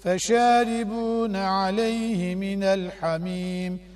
فشاربون عليه من الحميم